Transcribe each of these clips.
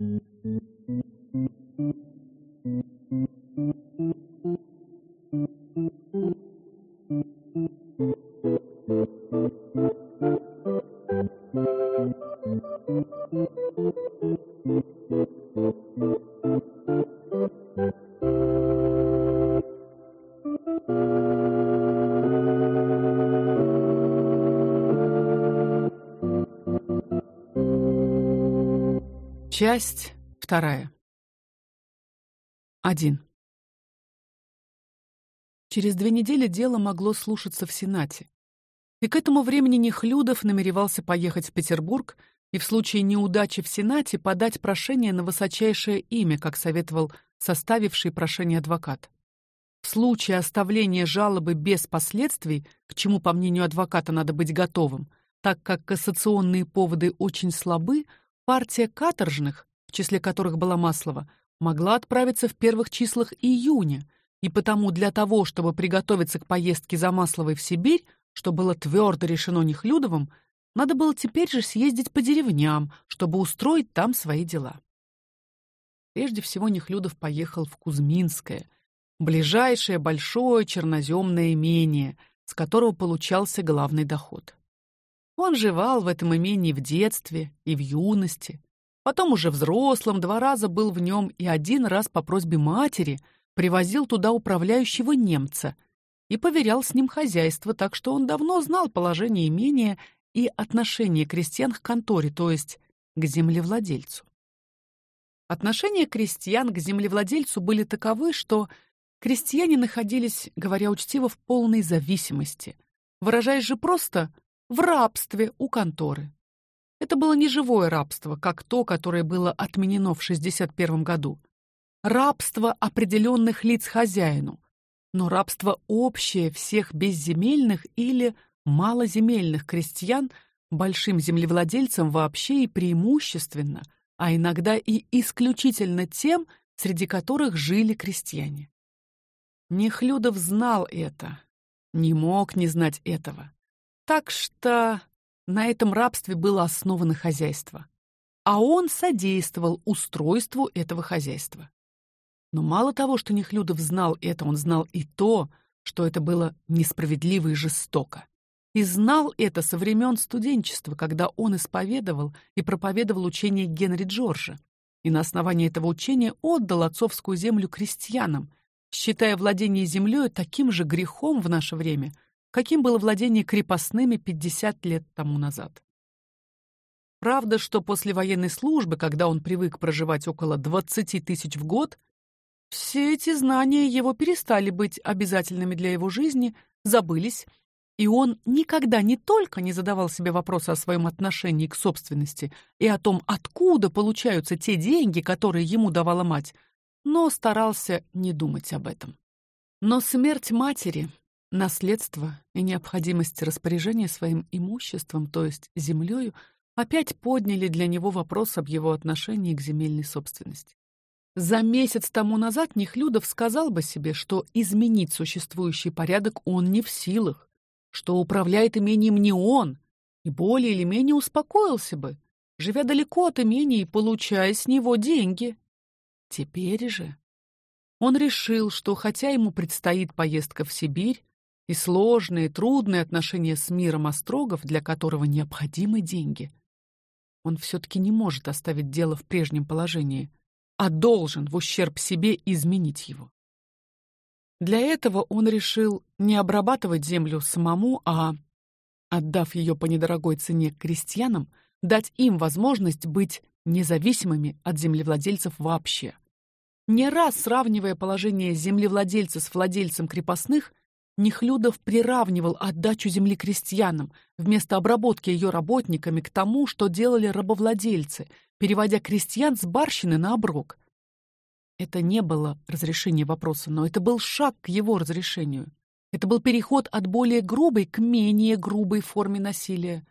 Thank you. Часть вторая. Один. Через две недели дело могло слушаться в Сенате. И к этому времени Нехлюдов намеревался поехать в Петербург и в случае неудачи в Сенате подать прошение на высочайшее имя, как советовал составивший прошение адвокат. В случае оставления жалобы без последствий, к чему, по мнению адвоката, надо быть готовым, так как кассационные поводы очень слабы, Партия каторжных, в числе которых была Маслова, могла отправиться в первых числах июня, и потому для того, чтобы приготовиться к поездке за Масловой в Сибирь, что было твердо решено Нехлюдовым, надо было теперь же съездить по деревням, чтобы устроить там свои дела. Прежде всего Нехлюдов поехал в Кузьминское, ближайшее большое черноземное имение, с которого получался главный доход. Он жевал в этом имении в детстве и в юности. Потом уже взрослым два раза был в нем и один раз по просьбе матери привозил туда управляющего немца и поверял с ним хозяйство, так что он давно знал положение имения и отношение крестьян к конторе, то есть к землевладельцу. Отношения крестьян к землевладельцу были таковы, что крестьяне находились, говоря учтиво, в полной зависимости. Выражаясь же просто, в рабстве у конторы. Это было не живое рабство, как то, которое было отменено в 61 году. Рабство определенных лиц хозяину, но рабство общее всех безземельных или малоземельных крестьян большим землевладельцам вообще и преимущественно, а иногда и исключительно тем, среди которых жили крестьяне. Нехлюдов знал это, не мог не знать этого. Так что на этом рабстве было основано хозяйство, а он содействовал устройству этого хозяйства. Но мало того, что Нехлюдов знал это, он знал и то, что это было несправедливо и жестоко. И знал это со времен студенчества, когда он исповедовал и проповедовал учение Генри Джорджа, и на основании этого учения отдал отцовскую землю крестьянам, считая владение землей таким же грехом в наше время, каким было владение крепостными 50 лет тому назад. Правда, что после военной службы, когда он привык проживать около 20 тысяч в год, все эти знания его перестали быть обязательными для его жизни, забылись, и он никогда не только не задавал себе вопроса о своем отношении к собственности и о том, откуда получаются те деньги, которые ему давала мать, но старался не думать об этом. Но смерть матери Наследство и необходимость распоряжения своим имуществом, то есть землею, опять подняли для него вопрос об его отношении к земельной собственности. За месяц тому назад Нехлюдов сказал бы себе, что изменить существующий порядок он не в силах, что управляет имением не он, и более или менее успокоился бы, живя далеко от имения и получая с него деньги. Теперь же он решил, что хотя ему предстоит поездка в Сибирь, и сложные, трудные отношения с миром острогов, для которого необходимы деньги. Он все таки не может оставить дело в прежнем положении, а должен в ущерб себе изменить его. Для этого он решил не обрабатывать землю самому, а отдав ее по недорогой цене крестьянам, дать им возможность быть независимыми от землевладельцев вообще. Не раз сравнивая положение землевладельца с владельцем крепостных, Нехлюдов приравнивал отдачу земли крестьянам вместо обработки ее работниками к тому, что делали рабовладельцы, переводя крестьян с барщины на оброк. Это не было разрешение вопроса, но это был шаг к его разрешению. Это был переход от более грубой к менее грубой форме насилия.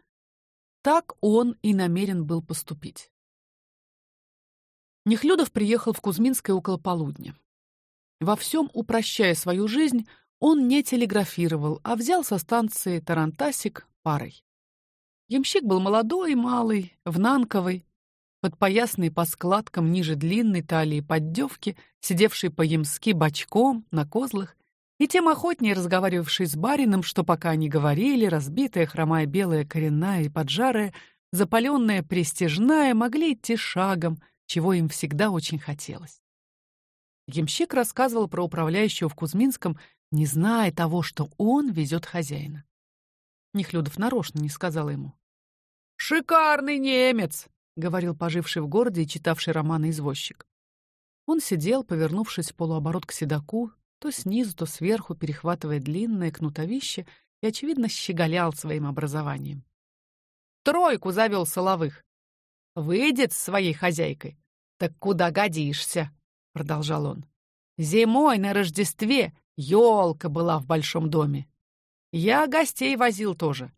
Так он и намерен был поступить. Нехлюдов приехал в Кузьминское около полудня. Во всем упрощая свою жизнь, он не телеграфировал, а взял со станции Тарантасик парой. Ямщик был молодой, малый, внанковый. подпоясные по складкам ниже длинной талии поддевки, сидевший по-ямски бочком на козлах, и тем охотнее разговаривавший с барином, что пока они говорили, разбитая хромая белая коренная и поджарая, запаленная престижная, могли идти шагом, чего им всегда очень хотелось. Ямщик рассказывал про управляющего в Кузьминском, не зная того, что он везет хозяина. Нехлюдов нарочно не сказал ему. «Шикарный немец!» — говорил поживший в городе и читавший романы извозчик. Он сидел, повернувшись полуоборот к седаку, то снизу, то сверху, перехватывая длинное кнутовище и, очевидно, щеголял своим образованием. «Тройку завел Соловых. Выйдет с своей хозяйкой. Так куда годишься?» — продолжал он. «Зимой на Рождестве елка была в большом доме. Я гостей возил тоже.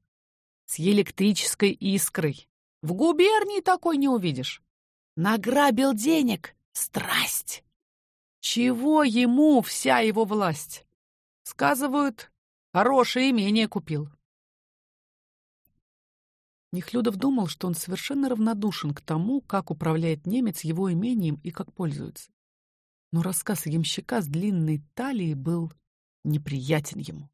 С электрической искрой. В губернии такой не увидишь. Награбил денег. Страсть. Чего ему вся его власть? Сказывают, хорошее имение купил. Нехлюдов думал, что он совершенно равнодушен к тому, как управляет немец его имением и как пользуется. Но рассказ ямщика с длинной талией был неприятен ему.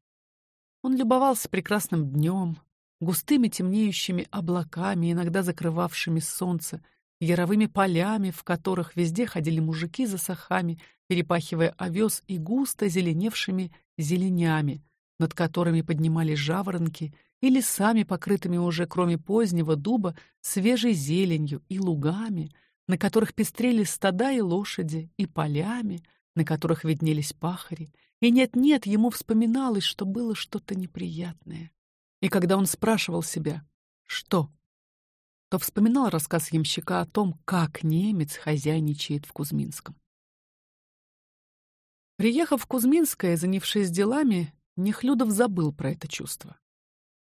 Он любовался прекрасным днем, густыми темнеющими облаками, иногда закрывавшими солнце, яровыми полями, в которых везде ходили мужики за сахами, перепахивая овес и густо зеленевшими зеленями, над которыми поднимались жаворонки, и лесами, покрытыми уже, кроме позднего дуба, свежей зеленью и лугами, на которых пестрели стада и лошади, и полями, на которых виднелись пахари, и нет-нет, ему вспоминалось, что было что-то неприятное. И когда он спрашивал себя «что?», то вспоминал рассказ ямщика о том, как немец хозяйничает в Кузьминском. Приехав в Кузьминское, занявшись делами, Нехлюдов забыл про это чувство.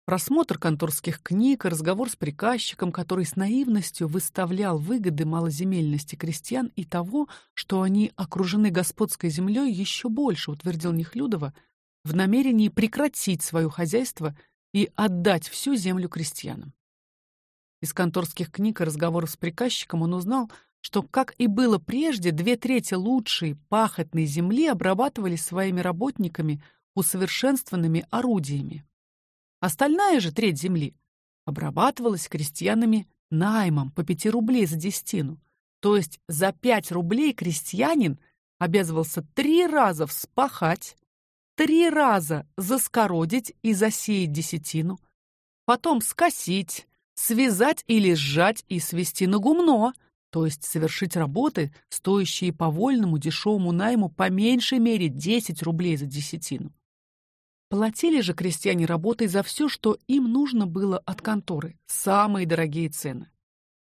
Просмотр конторских книг, разговор с приказчиком, который с наивностью выставлял выгоды малоземельности крестьян и того, что они окружены господской землей, еще больше утвердил Нехлюдова в намерении прекратить свое хозяйство и отдать всю землю крестьянам. Из конторских книг и разговоров с приказчиком он узнал, что, как и было прежде, две трети лучшей пахотной земли обрабатывались своими работниками усовершенствованными орудиями. Остальная же треть земли обрабатывалась крестьянами наймом по 5 рублей за десятину. То есть за 5 рублей крестьянин обязывался три раза вспахать, три раза заскородить и засеять десятину, потом скосить, связать или сжать и свести на гумно, то есть совершить работы, стоящие по вольному дешевому найму по меньшей мере 10 рублей за десятину. Платили же крестьяне работой за все, что им нужно было от конторы, самые дорогие цены.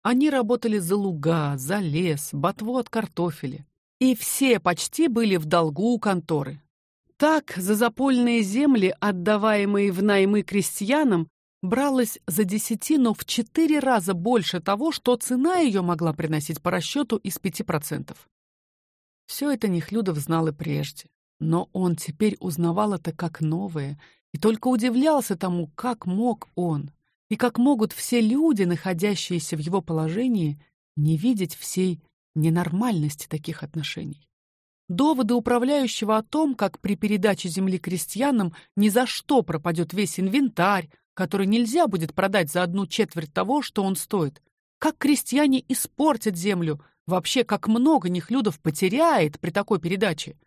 Они работали за луга, за лес, ботву от картофеля, и все почти были в долгу у конторы. Так за запольные земли, отдаваемые в наймы крестьянам, бралось за десятину в четыре раза больше того, что цена ее могла приносить по расчету из пяти процентов. Все это Нехлюдов знал и прежде. Но он теперь узнавал это как новое и только удивлялся тому, как мог он и как могут все люди, находящиеся в его положении, не видеть всей ненормальности таких отношений. Доводы управляющего о том, как при передаче земли крестьянам ни за что пропадет весь инвентарь, который нельзя будет продать за одну четверть того, что он стоит, как крестьяне испортят землю, вообще как много нехлюдов потеряет при такой передаче,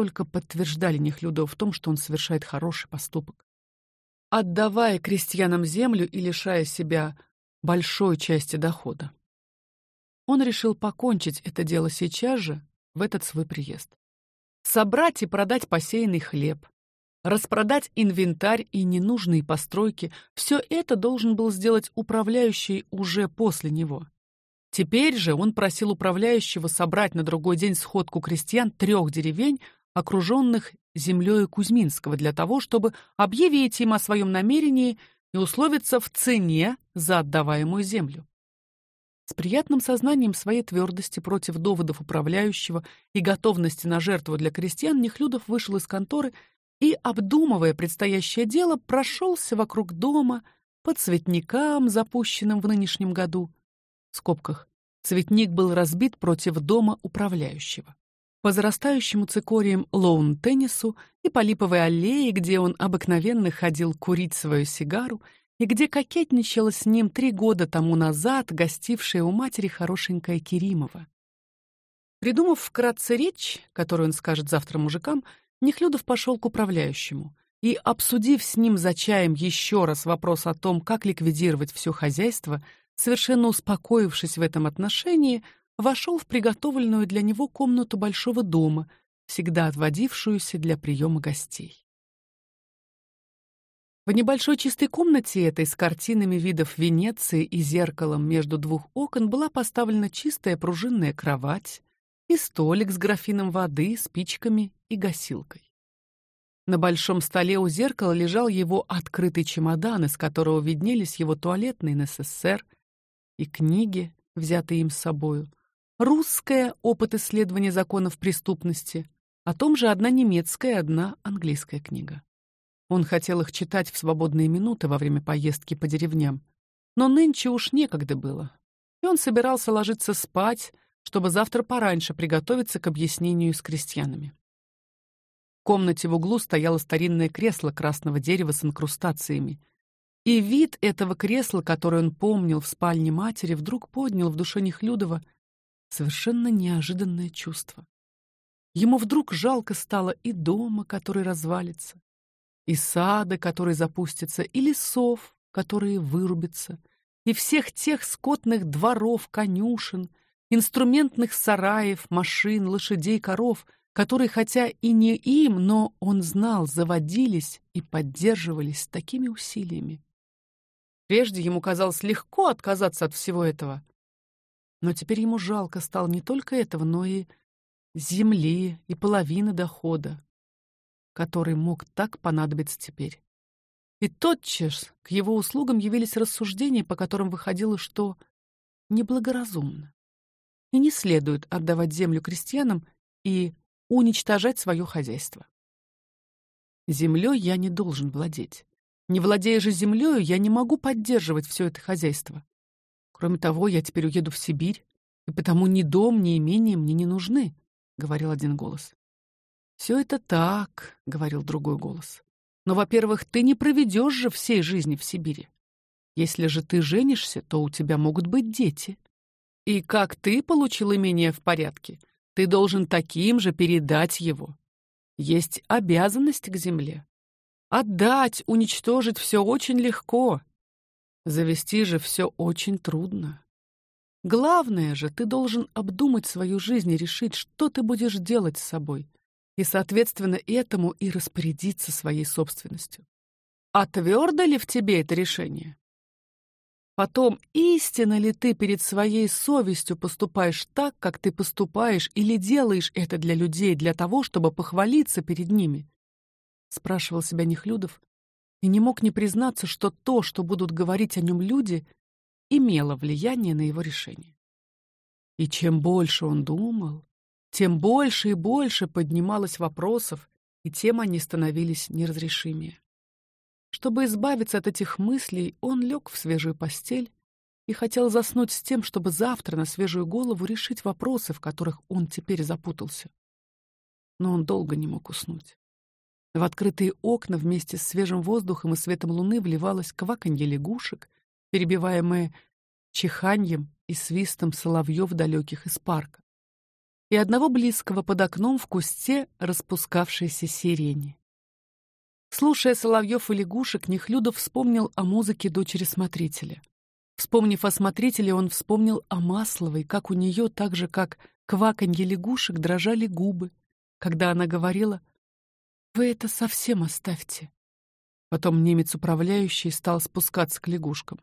только подтверждали Нехлюдова в том, что он совершает хороший поступок. Отдавая крестьянам землю и лишая себя большой части дохода. Он решил покончить это дело сейчас же, в этот свой приезд. Собрать и продать посеянный хлеб, распродать инвентарь и ненужные постройки, все это должен был сделать управляющий уже после него. Теперь же он просил управляющего собрать на другой день сходку крестьян трех деревень, окруженных землей Кузьминского, для того, чтобы объявить им о своем намерении и условиться в цене за отдаваемую землю. С приятным сознанием своей твердости против доводов управляющего и готовности на жертву для крестьян, Нехлюдов вышел из конторы и, обдумывая предстоящее дело, прошелся вокруг дома по цветникам, запущенным в нынешнем году, в скобках цветник был разбит против дома управляющего. По зарастающему цикорием лоун-теннису и по липовой аллее, где он обыкновенно ходил курить свою сигару, и где кокетничала с ним три года тому назад гостившая у матери хорошенькая Керимова. Придумав вкратце речь, которую он скажет завтра мужикам, Нехлюдов пошел к управляющему и, обсудив с ним за чаем еще раз вопрос о том, как ликвидировать все хозяйство, совершенно успокоившись в этом отношении, вошел в приготовленную для него комнату большого дома, всегда отводившуюся для приема гостей. В небольшой чистой комнате этой с картинами видов Венеции и зеркалом между двух окон была поставлена чистая пружинная кровать и столик с графином воды, спичками и гасилкой. На большом столе у зеркала лежал его открытый чемодан, из которого виднелись его туалетный НССР и книги, взятые им с собою. Русская опыт исследования законов преступности, о том же одна немецкая, одна английская книга. Он хотел их читать в свободные минуты во время поездки по деревням, но нынче уж некогда было. И он собирался ложиться спать, чтобы завтра пораньше приготовиться к объяснению с крестьянами. В комнате в углу стояло старинное кресло красного дерева с инкрустациями. И вид этого кресла, которое он помнил в спальне матери, вдруг поднял в душе Нехлюдова совершенно неожиданное чувство. Ему вдруг жалко стало и дома, который развалится, и сада, который запустится, и лесов, которые вырубятся, и всех тех скотных дворов, конюшен, инструментных сараев, машин, лошадей, коров — которые, хотя и не им, но он знал, заводились и поддерживались такими усилиями. Прежде ему казалось легко отказаться от всего этого, но теперь ему жалко стало не только этого, но и земли и половины дохода, который мог так понадобиться теперь. И тотчас к его услугам явились рассуждения, по которым выходило, что неблагоразумно и не следует отдавать землю крестьянам и уничтожать свое хозяйство. Землей я не должен владеть. Не владея же землей, я не могу поддерживать все это хозяйство. Кроме того, я теперь уеду в Сибирь, и потому ни дом, ни имение мне не нужны, говорил один голос. Все это так, говорил другой голос. Но, во-первых, ты не проведешь же всей жизни в Сибири. Если же ты женишься, то у тебя могут быть дети. И как ты получил имение в порядке, ты должен таким же передать его. Есть обязанность к земле. Отдать, уничтожить все очень легко. Завести же все очень трудно. Главное же, ты должен обдумать свою жизнь и решить, что ты будешь делать с собой, и, соответственно, этому и распорядиться своей собственностью. А твердо ли в тебе это решение? Потом, истинно ли ты перед своей совестью поступаешь так, как ты поступаешь, или делаешь это для людей, для того, чтобы похвалиться перед ними? Спрашивал себя Нехлюдов и не мог не признаться, что то, что будут говорить о нем люди, имело влияние на его решение. И чем больше он думал, тем больше и больше поднималось вопросов, и тем они становились неразрешимее. Чтобы избавиться от этих мыслей, он лег в свежую постель и хотел заснуть с тем, чтобы завтра на свежую голову решить вопросы, в которых он теперь запутался. Но он долго не мог уснуть. В открытые окна вместе с свежим воздухом и светом луны вливалось кваканье лягушек, перебиваемое чиханьем и свистом соловьев далеких из парка, и одного близкого под окном в кусте распускавшейся сирени. Слушая соловьев и лягушек, Нехлюдов вспомнил о музыке дочери смотрителя. Вспомнив о смотрителе, он вспомнил о Масловой, как у нее, так же как кваканье лягушек, дрожали губы, когда она говорила: "Вы это совсем оставьте". Потом немец управляющий стал спускаться к лягушкам.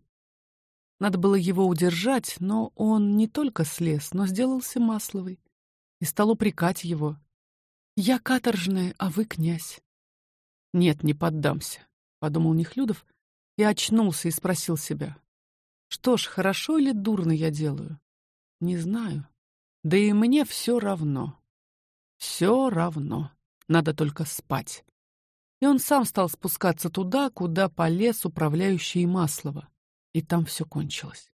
Надо было его удержать, но он не только слез, но сделался Масловой и стал упрекать его: "Я каторжная, а вы князь. Нет, не поддамся, подумал Нехлюдов и очнулся и спросил себя: что ж, хорошо или дурно я делаю? Не знаю. Да и мне все равно. Все равно. Надо только спать. И он сам стал спускаться туда, куда полез управляющий Маслова, и там все кончилось.